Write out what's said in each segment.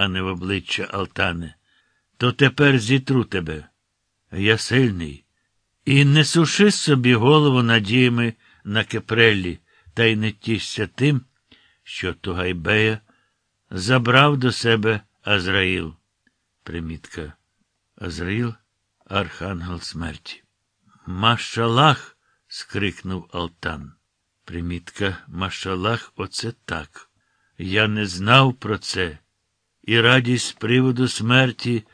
а не в обличчя Алтане, то тепер зітру тебе. Я сильний. І не суши собі голову надіями на кепреллі, та й не тішся тим, що Тугайбея забрав до себе Азраїл. Примітка. Азраїл архангел смерті. Машалах. скрикнув Алтан. Примітка Машалах, оце так. Я не знав про це, і радість приводу смерті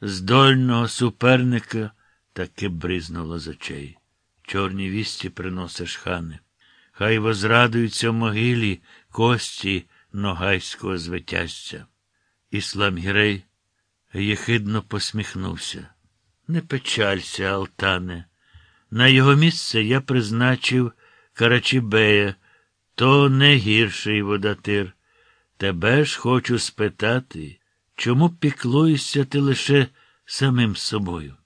здольного суперника таки бризнула з очей. Чорні вісті приносиш хане. Хай возрадуються в могилі кості ногайського звитязця. Іслам Гірей єхидно посміхнувся. Не печалься, Алтане. На його місце я призначив Карачібея, то не гірший водатир. Тебе ж хочу спитати, чому піклуєшся ти лише самим собою?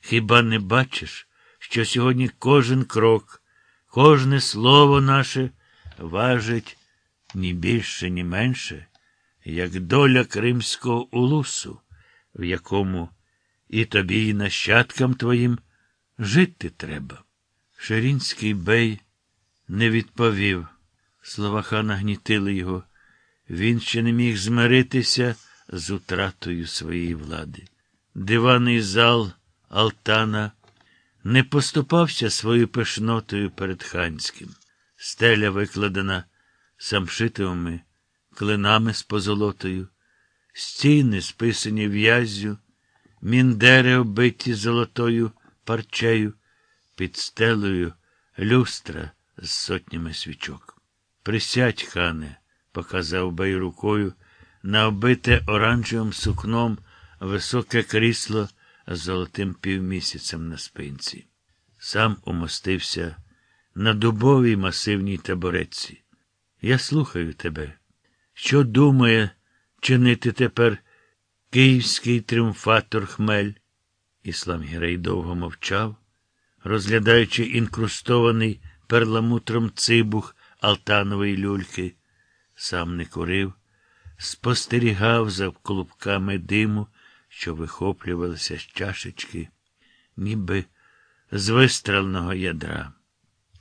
Хіба не бачиш, що сьогодні кожен крок, кожне слово наше важить ні більше, ні менше, як доля Кримського улусу, в якому і тобі, і нащадкам твоїм жити треба. Ширінський бей не відповів. Слова хана гнітили його. Він ще не міг змиритися з утратою своєї влади. Диваний зал Алтана не поступався своєю пишнотою перед ханським. Стеля викладена самшитовими клинами з позолотою, стіни списані в'яззю, міндери оббиті золотою парчею, під стелею люстра з сотнями свічок. Присядь, хане, показав бей рукою на оббите оранжевим сукном високе крісло з золотим півмісяцем на спинці. Сам умостився на дубовій масивній табореці. Я слухаю тебе. Що думає чинити тепер київський тріумфатор Хмель? Іслам Гірей довго мовчав, розглядаючи інкрустований перламутром цибух Алтанової люльки. Сам не курив, спостерігав за клубками диму, що вихоплювалися з чашечки, ніби з вистрелного ядра.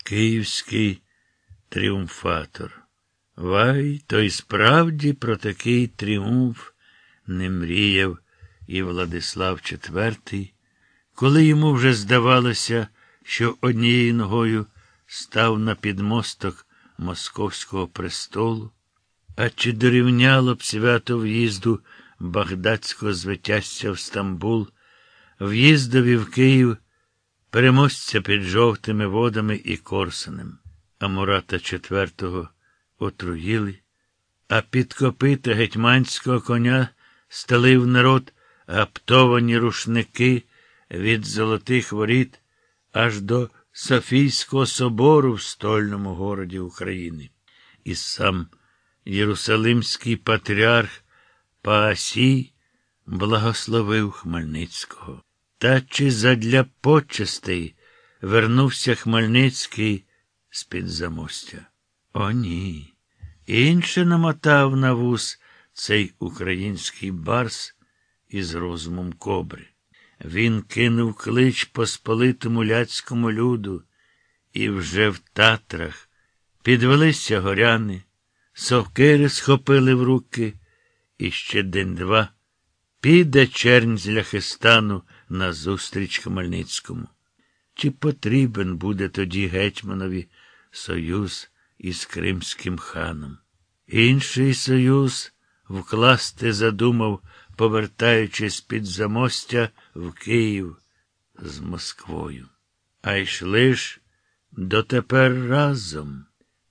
Київський тріумфатор. Вай, то й справді про такий тріумф не мріяв і Владислав IV, коли йому вже здавалося, що однією ногою став на підмосток московського престолу, а чи дорівняло б свято в'їзду багдадського звитязця в Стамбул, в'їздові в Київ, переможця під жовтими водами і Корсунем, а Мурата IV отруїли, а під копита гетьманського коня стелив народ гаптовані рушники від золотих воріт аж до Софійського собору в стольному городі України. І сам Єрусалимський патріарх Паасій благословив Хмельницького. Та чи задля почестей вернувся Хмельницький з-під замостя? О, ні. Інше намотав на вус цей український барс із розумом кобри. Він кинув клич посполитому ляцькому люду, і вже в татрах підвелися горяни, совкири схопили в руки, і ще день-два піде чернь з Ляхистану назустріч Хмельницькому. Чи потрібен буде тоді гетьманові союз із Кримським ханом? Інший союз вкласти задумав повертаючись під замостя в Київ з Москвою. А йшли ж дотепер разом.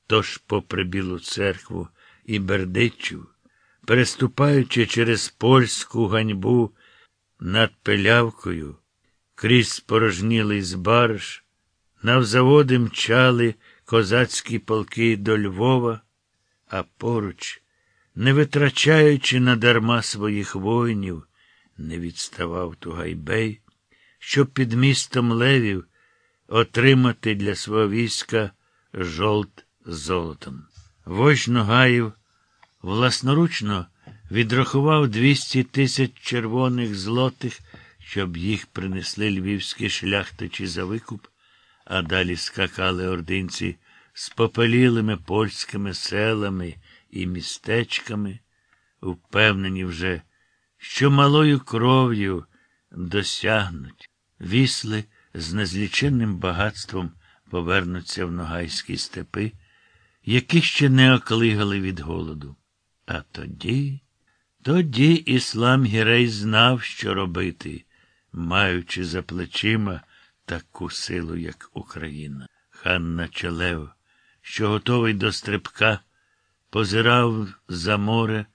Тож, попри Білу церкву і Бердичів, переступаючи через польську ганьбу над пилявкою, крізь спорожнілий збарж, навзаводи мчали козацькі полки до Львова, а поруч не витрачаючи надарма своїх воїнів, не відставав Тугайбей, щоб під містом левів отримати для свого війська жолт золотом. Вождь Ногаїв власноручно відрахував 200 тисяч червоних злотих, щоб їх принесли львівські шляхтичі за викуп, а далі скакали ординці з попелілими польськими селами і містечками, впевнені вже, що малою кров'ю досягнуть, вісли з незліченним багатством повернуться в ногайські степи, які ще не оклигали від голоду. А тоді, тоді іслам Гірей знав, що робити, маючи за плечима таку силу, як Україна. Хан Началев, що готовий до стрибка, позирав за море,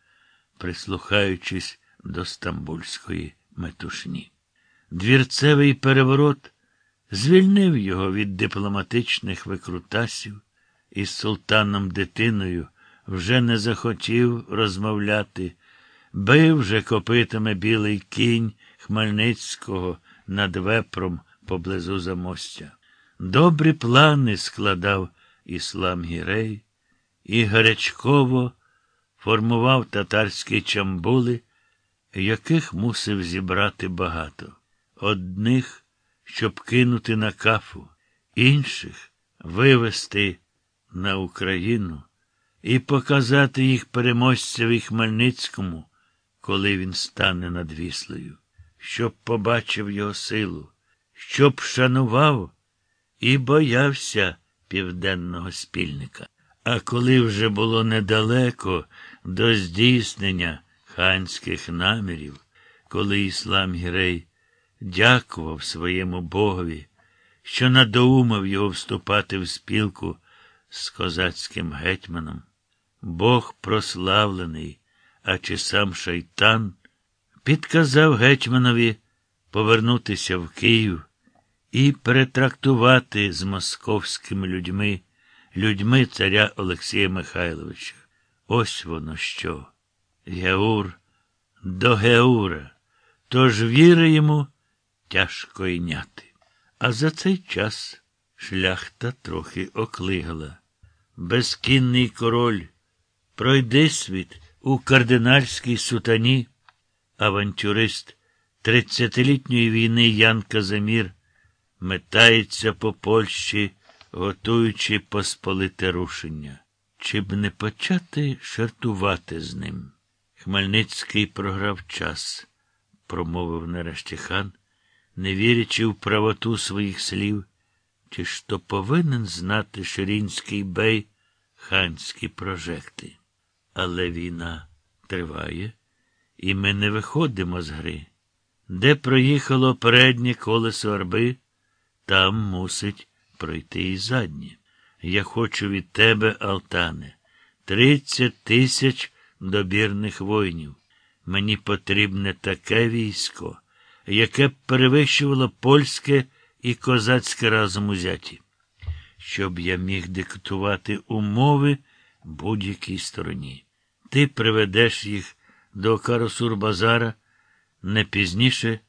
прислухаючись до стамбульської метушні. Двірцевий переворот звільнив його від дипломатичних викрутасів і з султаном дитиною вже не захотів розмовляти, бив же копитами білий кінь Хмельницького над вепром поблизу замостя. Добрі плани складав іслам Гірей і гарячково формував татарські чамбули, яких мусив зібрати багато. Одних, щоб кинути на кафу, інших вивести на Україну і показати їх переможцеві Хмельницькому, коли він стане над Віслею, щоб побачив його силу, щоб шанував і боявся південного спільника. А коли вже було недалеко до здійснення ханських намірів, коли іслам Гірей дякував своєму богові, що надоумав його вступати в спілку з козацьким гетьманом, Бог прославлений, а чи сам шайтан, підказав гетьманові повернутися в Київ і перетрактувати з московськими людьми, людьми царя Олексія Михайловича. Ось воно що. Геур до Геура. Тож віри йому тяжко йняти. А за цей час шляхта трохи оклигала. Безкінний король, пройди світ у кардинальській сутані, авантюрист тридцятилітньої війни Ян Казимір метається по Польщі, готуючи посполите рушення. Чи б не почати шартувати з ним? Хмельницький програв час, промовив нарешті хан, не вірячи в правоту своїх слів, чи ж то повинен знати Ширінський бей ханські прожекти. Але війна триває, і ми не виходимо з гри. Де проїхало переднє колесо арби, там мусить пройти і заднє. Я хочу від тебе, Алтане, тридцять тисяч добірних воїнів. Мені потрібне таке військо, яке б перевищувало польське і козацьке разом узяті, щоб я міг диктувати умови будь-якій стороні. Ти приведеш їх до Карасур-Базара не пізніше,